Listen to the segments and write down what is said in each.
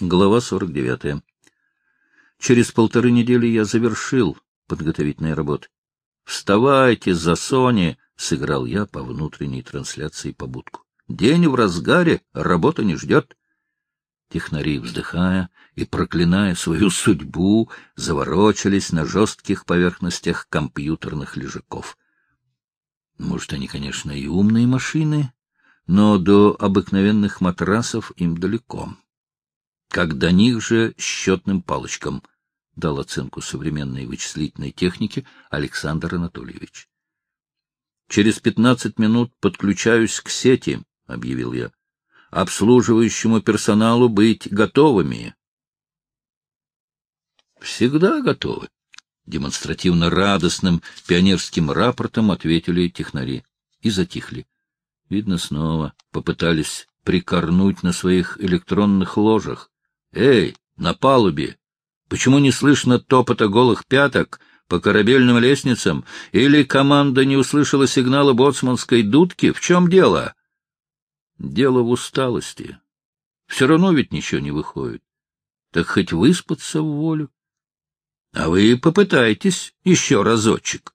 Глава 49. Через полторы недели я завершил подготовительные работы. «Вставайте за Сони!» — сыграл я по внутренней трансляции побудку. «День в разгаре, работа не ждет». Технари, вздыхая и проклиная свою судьбу, заворочились на жестких поверхностях компьютерных лежаков. Может, они, конечно, и умные машины, но до обыкновенных матрасов им далеко как до них же счетным палочкам, дал оценку современной вычислительной технике Александр Анатольевич. Через пятнадцать минут подключаюсь к сети, объявил я. Обслуживающему персоналу быть готовыми. Всегда готовы. Демонстративно радостным пионерским рапортом ответили технари и затихли. Видно, снова попытались прикорнуть на своих электронных ложах. Эй, на палубе! Почему не слышно топота голых пяток по корабельным лестницам? Или команда не услышала сигнала боцманской дудки? В чем дело? Дело в усталости. Все равно ведь ничего не выходит. Так хоть выспаться в волю. А вы попытайтесь еще разочек.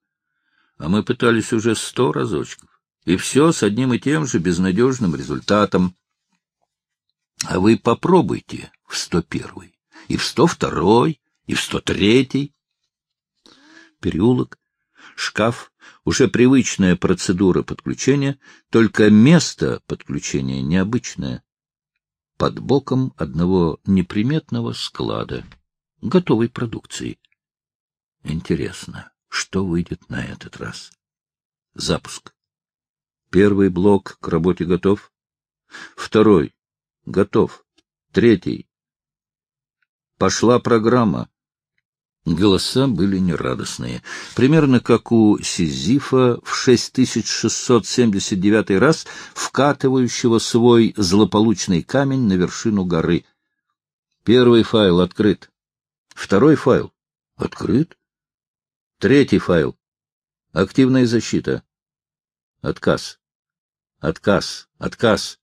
А мы пытались уже сто разочков. И все с одним и тем же безнадежным результатом. А вы попробуйте в сто первый, и в сто второй, и в сто третий. Переулок, шкаф, уже привычная процедура подключения, только место подключения необычное. Под боком одного неприметного склада, готовой продукции. Интересно, что выйдет на этот раз? Запуск. Первый блок к работе готов. Второй Готов. Третий. Пошла программа. Голоса были нерадостные, примерно как у Сизифа в 6679 раз вкатывающего свой злополучный камень на вершину горы. Первый файл открыт. Второй файл открыт. Третий файл. Активная защита. Отказ. Отказ. Отказ.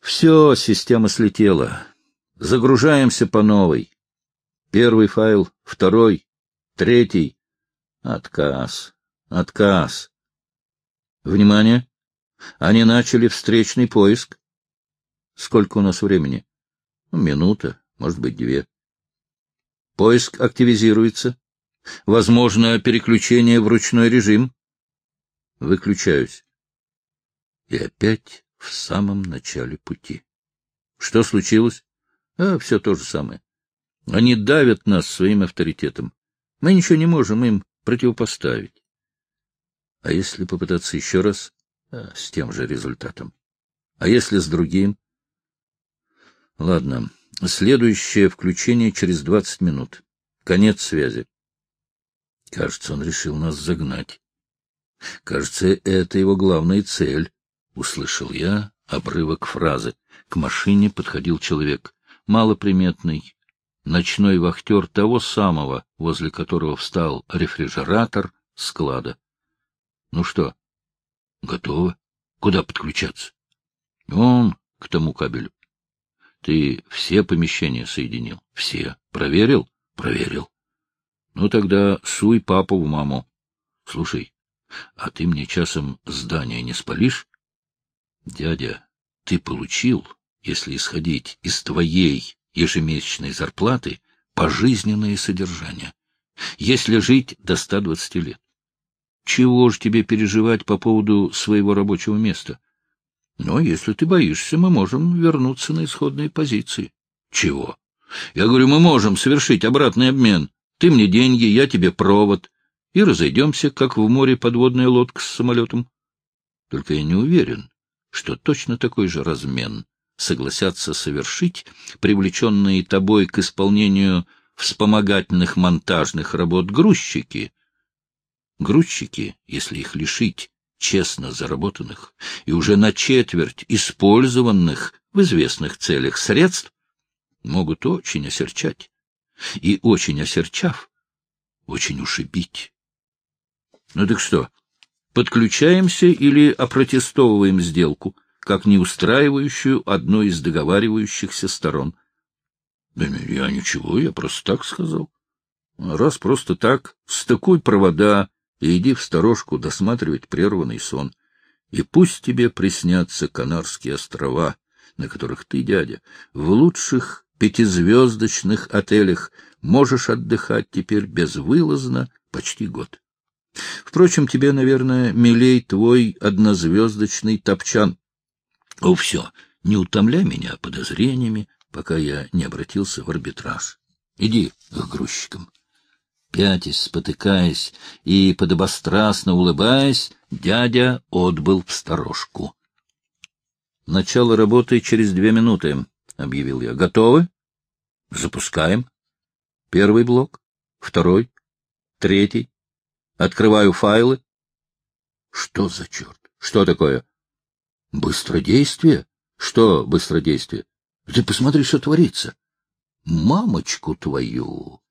Все, система слетела. Загружаемся по новой. Первый файл, второй, третий. Отказ. Отказ. Внимание! Они начали встречный поиск. Сколько у нас времени? Ну, минута, может быть, две. Поиск активизируется. Возможно, переключение в ручной режим. Выключаюсь. И опять в самом начале пути. Что случилось? А, все то же самое. Они давят нас своим авторитетом. Мы ничего не можем им противопоставить. А если попытаться еще раз? А, с тем же результатом. А если с другим? Ладно, следующее включение через двадцать минут. Конец связи. Кажется, он решил нас загнать. Кажется, это его главная цель. Услышал я обрывок фразы. К машине подходил человек, малоприметный, ночной вахтер того самого, возле которого встал рефрижератор склада. — Ну что, готово? Куда подключаться? — Он к тому кабелю. — Ты все помещения соединил? — Все. Проверил? — Проверил. — Ну тогда суй папу в маму. — Слушай, а ты мне часом здание не спалишь? Дядя, ты получил, если исходить из твоей ежемесячной зарплаты, пожизненное содержание, если жить до 120 лет. Чего ж тебе переживать по поводу своего рабочего места? Но если ты боишься, мы можем вернуться на исходные позиции. Чего? Я говорю, мы можем совершить обратный обмен. Ты мне деньги, я тебе провод. И разойдемся, как в море подводная лодка с самолетом. Только я не уверен, что точно такой же размен согласятся совершить привлеченные тобой к исполнению вспомогательных монтажных работ грузчики. Грузчики, если их лишить честно заработанных и уже на четверть использованных в известных целях средств, могут очень осерчать. И очень осерчав, очень ушибить. Ну так что, подключаемся или опротестовываем сделку, как не устраивающую одной из договаривающихся сторон. Да я ничего, я просто так сказал. Раз просто так, стыкуй провода и иди в сторожку досматривать прерванный сон. И пусть тебе приснятся Канарские острова, на которых ты, дядя, в лучших пятизвездочных отелях можешь отдыхать теперь безвылазно почти год. Впрочем, тебе, наверное, милей твой однозвездочный топчан. О, все, не утомляй меня подозрениями, пока я не обратился в арбитраж. Иди к грузчикам. Пятясь, спотыкаясь и подобострастно улыбаясь, дядя отбыл в сторожку. — Начало работы через две минуты, — объявил я. — Готовы? — Запускаем. Первый блок, второй, третий. Открываю файлы. Что за черт? Что такое? Быстродействие? Что быстродействие? Ты посмотри, что творится. Мамочку твою!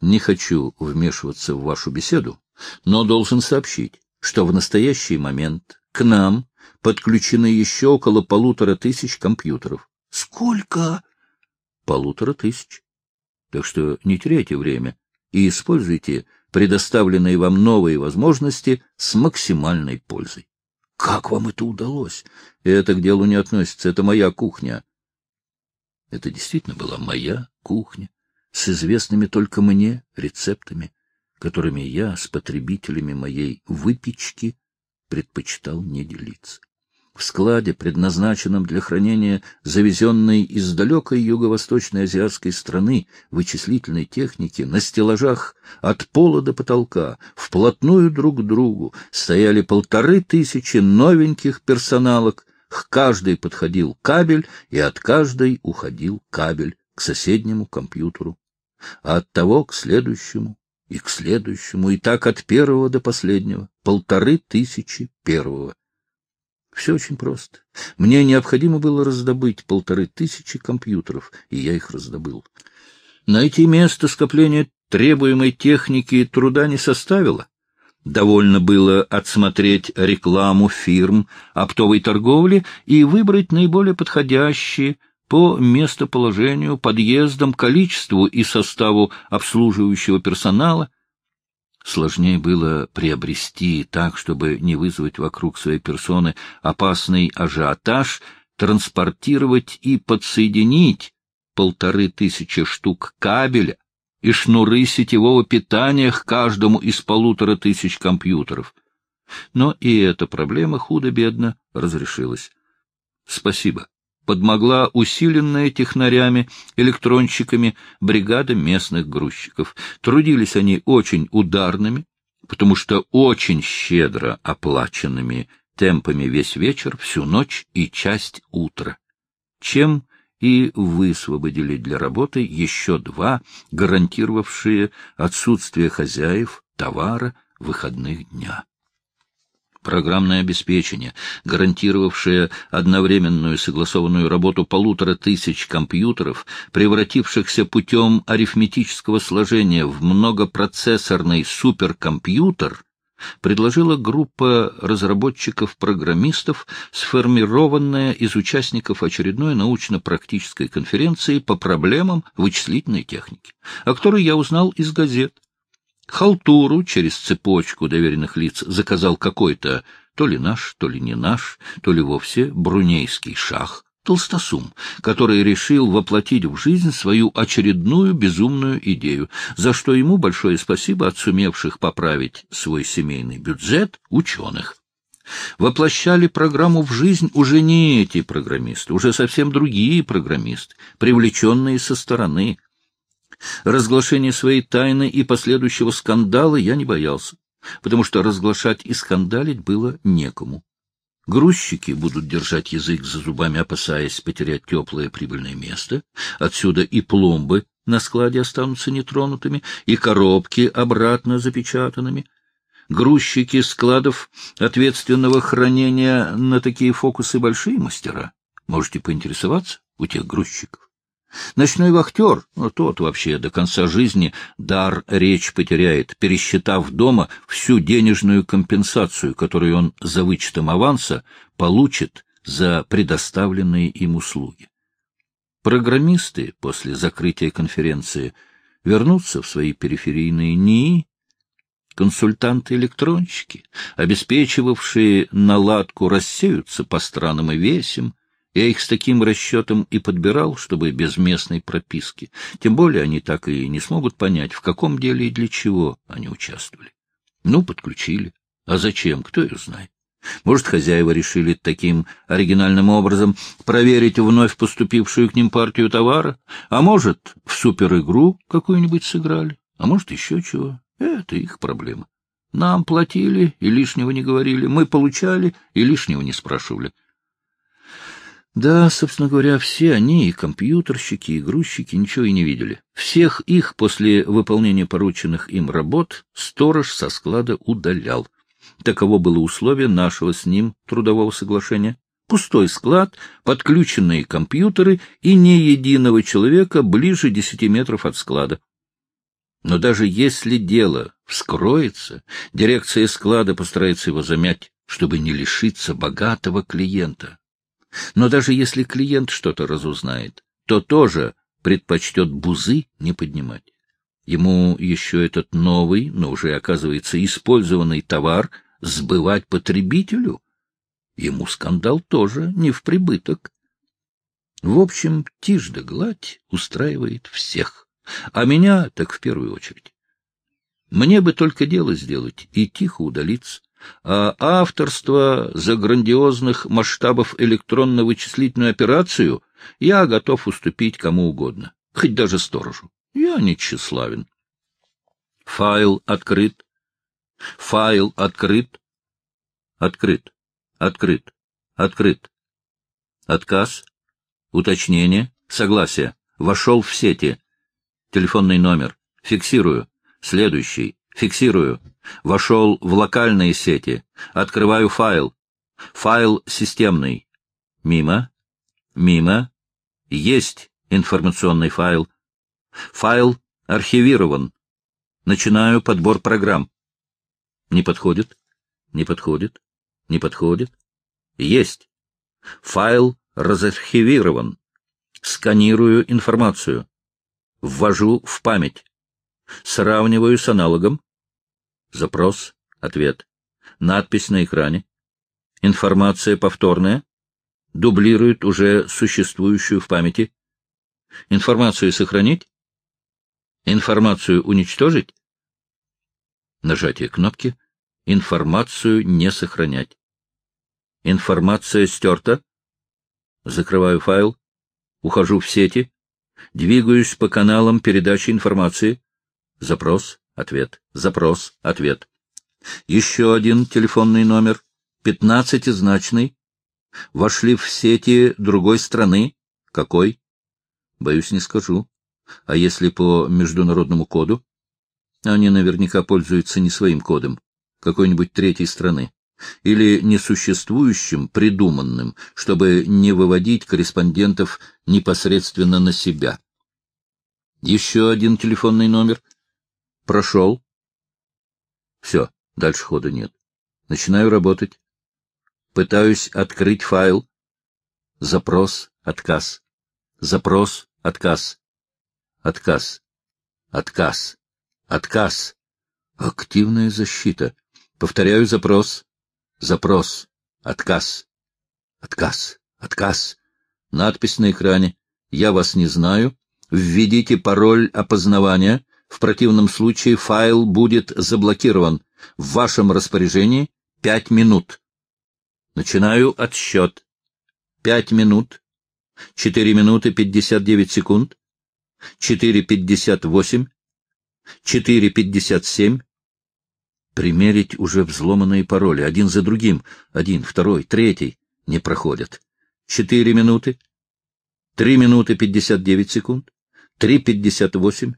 Не хочу вмешиваться в вашу беседу, но должен сообщить, что в настоящий момент к нам подключены еще около полутора тысяч компьютеров. Сколько? Полутора тысяч. Так что не теряйте время и используйте предоставленные вам новые возможности с максимальной пользой. Как вам это удалось? Это к делу не относится, это моя кухня. Это действительно была моя кухня, с известными только мне рецептами, которыми я с потребителями моей выпечки предпочитал не делиться в складе, предназначенном для хранения завезенной из далекой юго-восточной азиатской страны вычислительной техники, на стеллажах от пола до потолка, вплотную друг к другу, стояли полторы тысячи новеньких персоналок, к каждой подходил кабель, и от каждой уходил кабель к соседнему компьютеру, а от того к следующему и к следующему, и так от первого до последнего, полторы тысячи первого. Все очень просто. Мне необходимо было раздобыть полторы тысячи компьютеров, и я их раздобыл. Найти место скопления требуемой техники и труда не составило. Довольно было отсмотреть рекламу фирм оптовой торговли и выбрать наиболее подходящие по местоположению, подъездам, количеству и составу обслуживающего персонала, Сложнее было приобрести так, чтобы не вызвать вокруг своей персоны опасный ажиотаж, транспортировать и подсоединить полторы тысячи штук кабеля и шнуры сетевого питания к каждому из полутора тысяч компьютеров. Но и эта проблема худо-бедно разрешилась. Спасибо подмогла усиленная технарями, электронщиками бригада местных грузчиков. Трудились они очень ударными, потому что очень щедро оплаченными темпами весь вечер, всю ночь и часть утра. Чем и высвободили для работы еще два, гарантировавшие отсутствие хозяев товара выходных дня программное обеспечение, гарантировавшее одновременную согласованную работу полутора тысяч компьютеров, превратившихся путем арифметического сложения в многопроцессорный суперкомпьютер, предложила группа разработчиков-программистов, сформированная из участников очередной научно-практической конференции по проблемам вычислительной техники, о которой я узнал из газет. Халтуру через цепочку доверенных лиц заказал какой-то то ли наш, то ли не наш, то ли вовсе брунейский шах, Толстосум, который решил воплотить в жизнь свою очередную безумную идею, за что ему большое спасибо от сумевших поправить свой семейный бюджет ученых. Воплощали программу в жизнь уже не эти программисты, уже совсем другие программисты, привлеченные со стороны, Разглашения своей тайны и последующего скандала я не боялся, потому что разглашать и скандалить было некому. Грузчики будут держать язык за зубами, опасаясь потерять теплое прибыльное место. Отсюда и пломбы на складе останутся нетронутыми, и коробки обратно запечатанными. Грузчики складов ответственного хранения на такие фокусы большие мастера. Можете поинтересоваться у тех грузчиков. Ночной вахтер, ну, тот вообще до конца жизни дар речь потеряет, пересчитав дома всю денежную компенсацию, которую он за вычетом аванса получит за предоставленные им услуги. Программисты после закрытия конференции вернутся в свои периферийные НИИ, консультанты-электронщики, обеспечивавшие наладку, рассеются по странам и весям, я их с таким расчетом и подбирал, чтобы без местной прописки. Тем более они так и не смогут понять, в каком деле и для чего они участвовали. Ну, подключили. А зачем, кто ее знает? Может, хозяева решили таким оригинальным образом проверить вновь поступившую к ним партию товара, а может, в суперигру какую-нибудь сыграли, а может, еще чего. Это их проблема. Нам платили и лишнего не говорили, мы получали и лишнего не спрашивали. Да, собственно говоря, все они, и компьютерщики, и грузчики, ничего и не видели. Всех их после выполнения порученных им работ сторож со склада удалял. Таково было условие нашего с ним трудового соглашения. Пустой склад, подключенные компьютеры и ни единого человека ближе десяти метров от склада. Но даже если дело вскроется, дирекция склада постарается его замять, чтобы не лишиться богатого клиента. Но даже если клиент что-то разузнает, то тоже предпочтет бузы не поднимать. Ему еще этот новый, но уже, оказывается, использованный товар сбывать потребителю. Ему скандал тоже не в прибыток. В общем, тишь да гладь устраивает всех, а меня так в первую очередь. Мне бы только дело сделать и тихо удалиться а авторство за грандиозных масштабов электронно-вычислительную операцию я готов уступить кому угодно, хоть даже сторожу. Я не тщеславен. Файл открыт. Файл открыт. Открыт. Открыт. Открыт. Отказ. Уточнение. Согласие. Вошел в сети. Телефонный номер. Фиксирую. Следующий. Фиксирую. Вошел в локальные сети. Открываю файл. Файл системный. Мимо. Мимо. Есть информационный файл. Файл архивирован. Начинаю подбор программ. Не подходит. Не подходит. Не подходит. Есть. Файл разархивирован. Сканирую информацию. Ввожу в память. Сравниваю с аналогом. Запрос. Ответ. Надпись на экране. Информация повторная. Дублирует уже существующую в памяти. Информацию сохранить. Информацию уничтожить. Нажатие кнопки. Информацию не сохранять. Информация стерта. Закрываю файл. Ухожу в сети. Двигаюсь по каналам передачи информации. Запрос. Ответ. Запрос. Ответ. Еще один телефонный номер. Пятнадцатизначный. Вошли в сети другой страны. Какой? Боюсь, не скажу. А если по международному коду? Они наверняка пользуются не своим кодом, какой-нибудь третьей страны. Или несуществующим, придуманным, чтобы не выводить корреспондентов непосредственно на себя. Еще один телефонный номер — Прошел. Все, дальше хода нет. Начинаю работать. Пытаюсь открыть файл. Запрос, отказ. Запрос, отказ. Отказ. Отказ. Отказ. Активная защита. Повторяю запрос. Запрос. Отказ. Отказ. Отказ. Надпись на экране. Я вас не знаю. Введите пароль опознавания. В противном случае файл будет заблокирован. В вашем распоряжении пять минут. Начинаю отсчет. Пять минут. Четыре минуты пятьдесят девять секунд. Четыре пятьдесят восемь. Четыре пятьдесят семь. Примерить уже взломанные пароли, один за другим. Один, второй, третий. Не проходят. Четыре минуты. Три минуты пятьдесят девять секунд. Три пятьдесят восемь.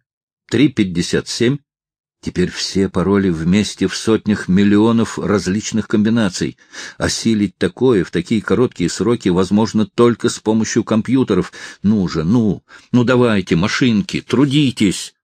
357. Теперь все пароли вместе в сотнях миллионов различных комбинаций. Осилить такое в такие короткие сроки возможно только с помощью компьютеров. Ну же, ну, ну давайте, машинки, трудитесь.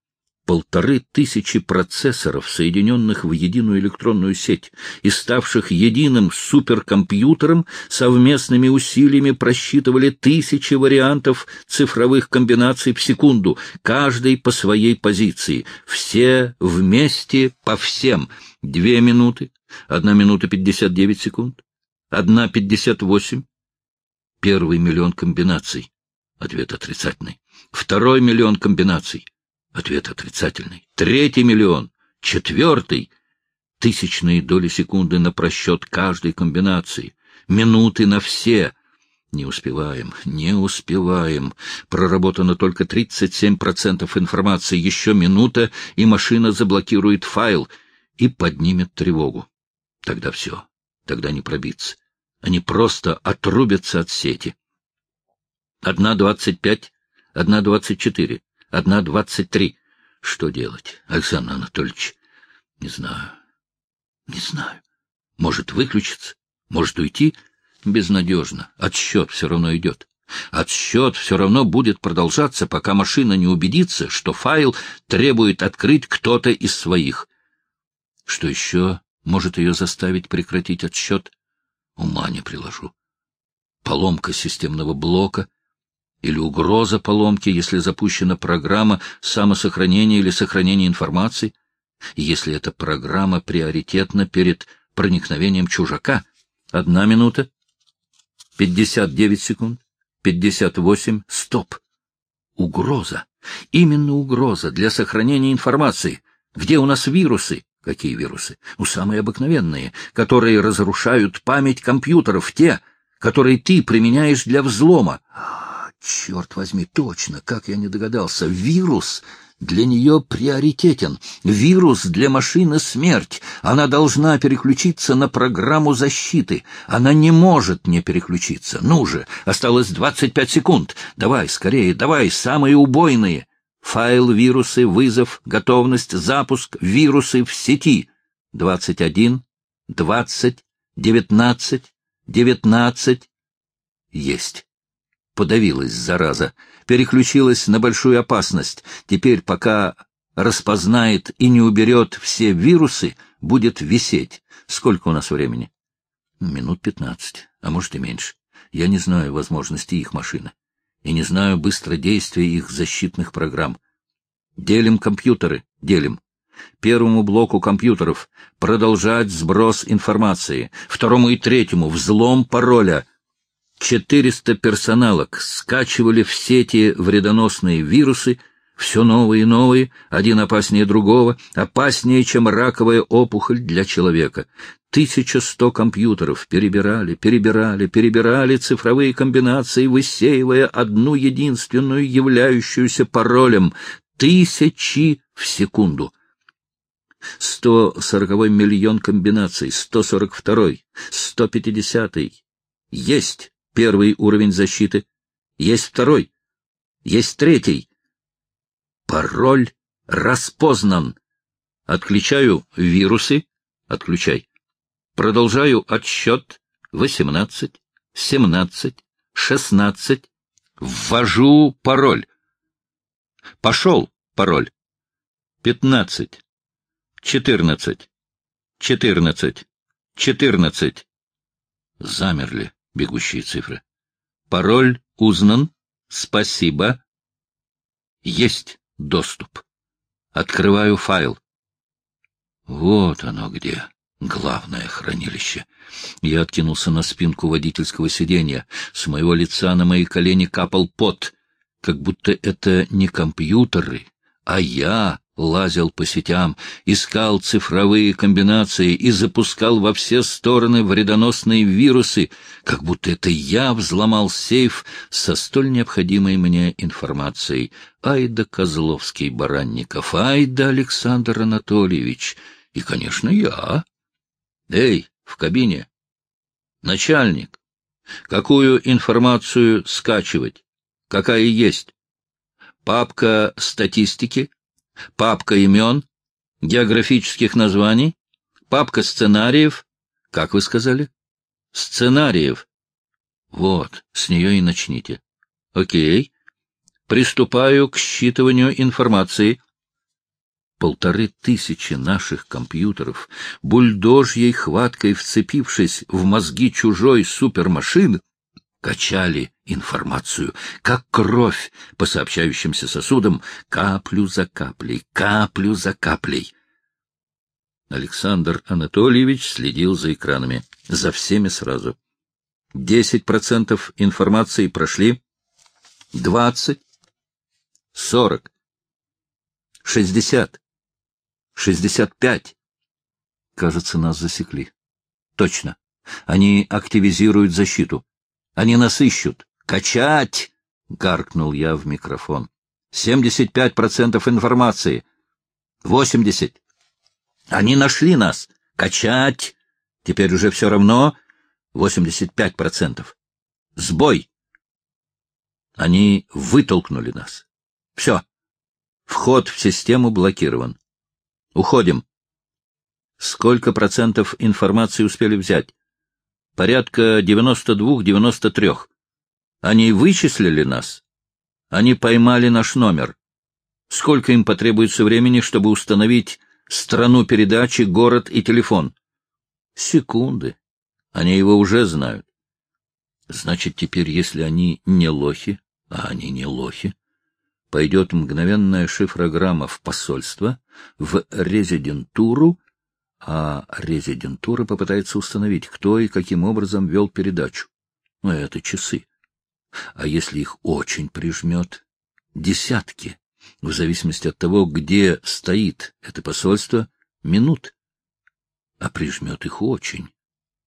Полторы тысячи процессоров, соединенных в единую электронную сеть и ставших единым суперкомпьютером, совместными усилиями просчитывали тысячи вариантов цифровых комбинаций в секунду, каждый по своей позиции, все вместе по всем. Две минуты, одна минута пятьдесят девять секунд, одна пятьдесят восемь. Первый миллион комбинаций. Ответ отрицательный. Второй миллион комбинаций. Ответ отрицательный. Третий миллион. Четвертый. Тысячные доли секунды на просчет каждой комбинации. Минуты на все. Не успеваем, не успеваем. Проработано только 37% информации. Еще минута, и машина заблокирует файл и поднимет тревогу. Тогда все. Тогда не пробиться. Они просто отрубятся от сети. Одна двадцать пять, одна двадцать четыре. Одна двадцать три. Что делать, Александр Анатольевич? Не знаю. Не знаю. Может выключиться? Может уйти? Безнадежно. Отсчет все равно идет. Отсчет все равно будет продолжаться, пока машина не убедится, что файл требует открыть кто-то из своих. Что еще может ее заставить прекратить отсчет? Ума не приложу. Поломка системного блока — или угроза поломки, если запущена программа самосохранения или сохранения информации, если эта программа приоритетна перед проникновением чужака. Одна минута, пятьдесят девять секунд, пятьдесят восемь, стоп. Угроза. Именно угроза для сохранения информации. Где у нас вирусы? Какие вирусы? У самые обыкновенные, которые разрушают память компьютеров, те, которые ты применяешь для взлома. Черт возьми, точно, как я не догадался, вирус для нее приоритетен. Вирус для машины смерть. Она должна переключиться на программу защиты. Она не может не переключиться. Ну же, осталось двадцать пять секунд. Давай, скорее, давай, самые убойные. Файл, вирусы, вызов, готовность, запуск, вирусы в сети. Двадцать один, двадцать, девятнадцать, девятнадцать. Есть. Подавилась, зараза, переключилась на большую опасность. Теперь, пока распознает и не уберет все вирусы, будет висеть. Сколько у нас времени? Минут пятнадцать, а может и меньше. Я не знаю возможностей их машины. И не знаю быстродействия их защитных программ. Делим компьютеры, делим. Первому блоку компьютеров продолжать сброс информации, второму и третьему взлом пароля — Четыреста персоналок скачивали в сети вредоносные вирусы, все новые и новые, один опаснее другого, опаснее, чем раковая опухоль для человека. Тысяча сто компьютеров перебирали, перебирали, перебирали цифровые комбинации, высеивая одну единственную, являющуюся паролем. Тысячи в секунду. Сто сороковой миллион комбинаций, сто сорок второй, сто пятидесятый. Есть! Первый уровень защиты. Есть второй. Есть третий. Пароль распознан. Отключаю вирусы. Отключай. Продолжаю отсчет. Восемнадцать, семнадцать, шестнадцать. Ввожу пароль. Пошел пароль. Пятнадцать, четырнадцать, четырнадцать, четырнадцать. Замерли бегущие цифры. Пароль узнан. Спасибо. Есть доступ. Открываю файл. Вот оно где, главное хранилище. Я откинулся на спинку водительского сиденья. С моего лица на мои колени капал пот, как будто это не компьютеры, а я лазил по сетям, искал цифровые комбинации и запускал во все стороны вредоносные вирусы, как будто это я взломал сейф со столь необходимой мне информацией. Ай да Козловский Баранников, ай да Александр Анатольевич, и, конечно, я. Эй, в кабине. Начальник, какую информацию скачивать? Какая есть? Папка статистики? Папка имен, географических названий, папка сценариев. Как вы сказали? Сценариев. Вот, с нее и начните. Окей. Приступаю к считыванию информации. полторы тысячи наших компьютеров, бульдожьей хваткой вцепившись в мозги чужой супермашины, качали информацию, как кровь по сообщающимся сосудам, каплю за каплей, каплю за каплей. Александр Анатольевич следил за экранами, за всеми сразу. Десять процентов информации прошли, двадцать, сорок, шестьдесят, шестьдесят пять. Кажется, нас засекли. Точно. Они активизируют защиту. Они нас ищут. Качать! — гаркнул я в микрофон. Семьдесят пять процентов информации. Восемьдесят. Они нашли нас. Качать. Теперь уже все равно. 85 процентов. Сбой. Они вытолкнули нас. Все. Вход в систему блокирован. Уходим. Сколько процентов информации успели взять? Порядка 92-93. Они вычислили нас. Они поймали наш номер. Сколько им потребуется времени, чтобы установить страну передачи, город и телефон. Секунды. Они его уже знают. Значит, теперь, если они не лохи, а они не лохи, пойдет мгновенная шифрограмма в посольство, в резидентуру, а резидентура попытается установить, кто и каким образом вел передачу. Но это часы. А если их очень прижмет? Десятки в зависимости от того, где стоит это посольство, минут. А прижмет их очень.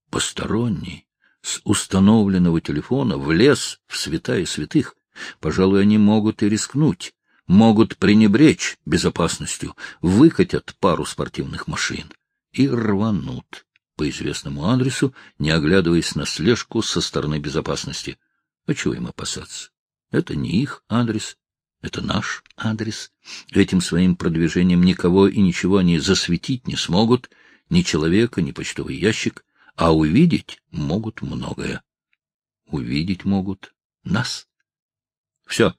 Посторонний, с установленного телефона, влез в святая святых. Пожалуй, они могут и рискнуть, могут пренебречь безопасностью, выкатят пару спортивных машин и рванут по известному адресу, не оглядываясь на слежку со стороны безопасности. А чего им опасаться? Это не их адрес, это наш адрес. Этим своим продвижением никого и ничего они засветить не смогут, ни человека, ни почтовый ящик, а увидеть могут многое. Увидеть могут нас. Все,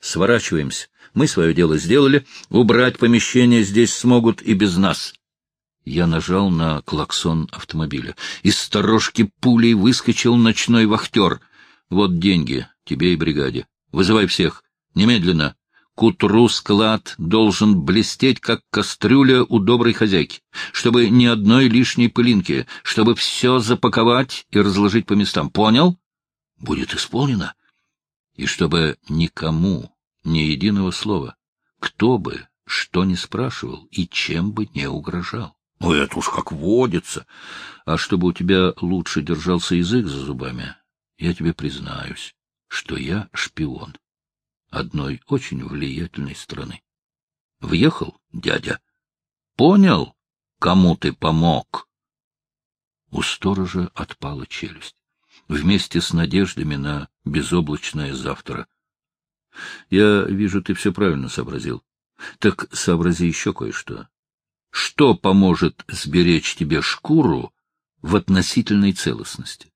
сворачиваемся. Мы свое дело сделали, убрать помещение здесь смогут и без нас. Я нажал на клаксон автомобиля. Из сторожки пулей выскочил ночной вахтер. Вот деньги тебе и бригаде. Вызывай всех. Немедленно. К утру склад должен блестеть, как кастрюля у доброй хозяйки, чтобы ни одной лишней пылинки, чтобы все запаковать и разложить по местам. Понял? Будет исполнено. И чтобы никому ни единого слова, кто бы что ни спрашивал и чем бы не угрожал. Ну, это уж как водится. А чтобы у тебя лучше держался язык за зубами, я тебе признаюсь, что я шпион одной очень влиятельной страны. Въехал дядя. Понял, кому ты помог? У сторожа отпала челюсть, вместе с надеждами на безоблачное завтра. Я вижу, ты все правильно сообразил. Так сообрази еще кое-что. Что поможет сберечь тебе шкуру в относительной целостности?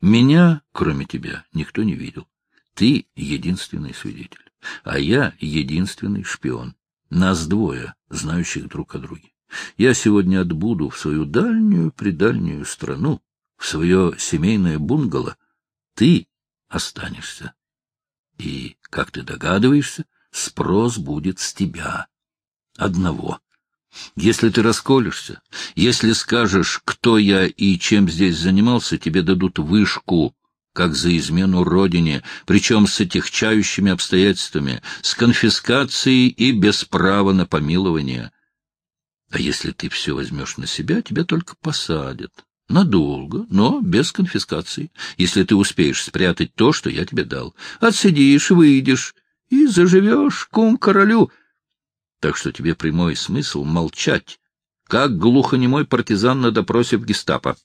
Меня, кроме тебя, никто не видел. Ты единственный свидетель, а я единственный шпион. Нас двое, знающих друг о друге. Я сегодня отбуду в свою дальнюю-предальнюю страну, в свое семейное бунгало. Ты останешься. И, как ты догадываешься, спрос будет с тебя. Одного. Если ты расколешься, если скажешь, кто я и чем здесь занимался, тебе дадут вышку как за измену родине, причем с отягчающими обстоятельствами, с конфискацией и без права на помилование. А если ты все возьмешь на себя, тебя только посадят. Надолго, но без конфискации, если ты успеешь спрятать то, что я тебе дал. Отсидишь, выйдешь и заживешь кум королю. Так что тебе прямой смысл молчать, как глухонемой партизан на допросе в гестапо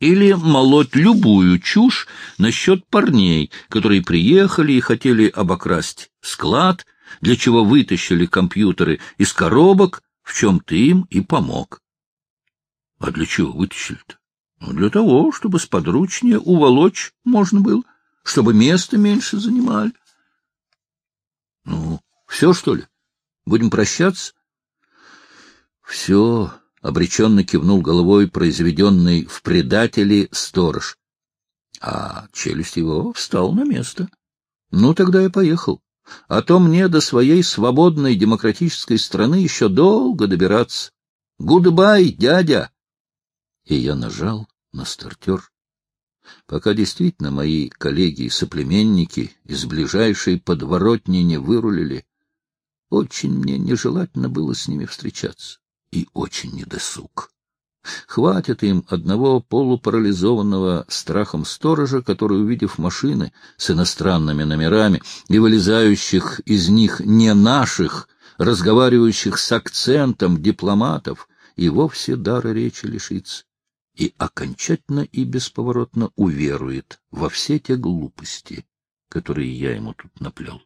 или молоть любую чушь насчет парней, которые приехали и хотели обокрасть склад, для чего вытащили компьютеры из коробок, в чем ты им и помог. А для чего вытащили-то? Ну, для того, чтобы сподручнее уволочь можно было, чтобы место меньше занимали. Ну, все, что ли? Будем прощаться? Все, — обреченно кивнул головой произведенный в предатели сторож. А челюсть его встала на место. Ну, тогда я поехал. А то мне до своей свободной демократической страны еще долго добираться. Goodbye, дядя! И я нажал на стартер. Пока действительно мои коллеги и соплеменники из ближайшей подворотни не вырулили, очень мне нежелательно было с ними встречаться и очень недосуг. Хватит им одного полупарализованного страхом сторожа, который, увидев машины с иностранными номерами и вылезающих из них не наших, разговаривающих с акцентом дипломатов, и вовсе дара речи лишится и окончательно и бесповоротно уверует во все те глупости, которые я ему тут наплел.